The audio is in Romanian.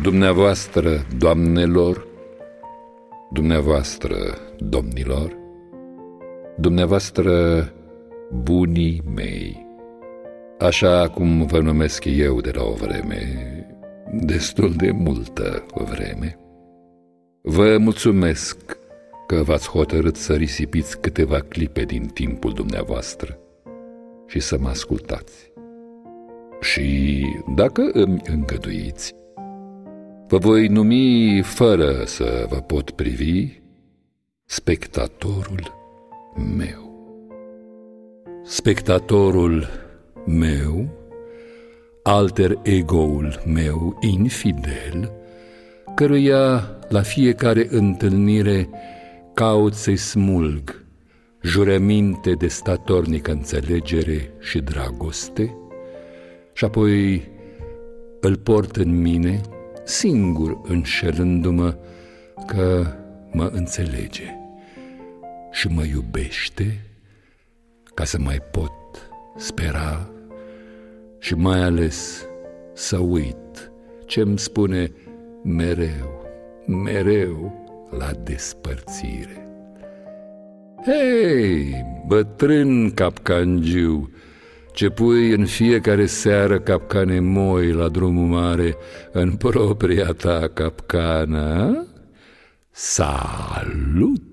Dumneavoastră, doamnelor, dumneavoastră, domnilor, dumneavoastră, bunii mei, așa cum vă numesc eu de la o vreme, destul de multă vreme, vă mulțumesc că v-ați hotărât să risipiți câteva clipe din timpul dumneavoastră și să mă ascultați. Și, dacă îmi îngăduiți, vă voi numi, fără să vă pot privi, spectatorul meu. Spectatorul meu, alter egoul meu infidel, căruia la fiecare întâlnire caut să-i smulg jurăminte de statornică înțelegere și dragoste, și apoi îl port în mine, singur înșelându-mă că mă înțelege și mă iubește ca să mai pot spera și mai ales să uit ce-mi spune mereu, mereu la despărțire. Hei, bătrân capcangiu, ce pui în fiecare seară capcane moi la drumul mare în propria ta capcană? Salut!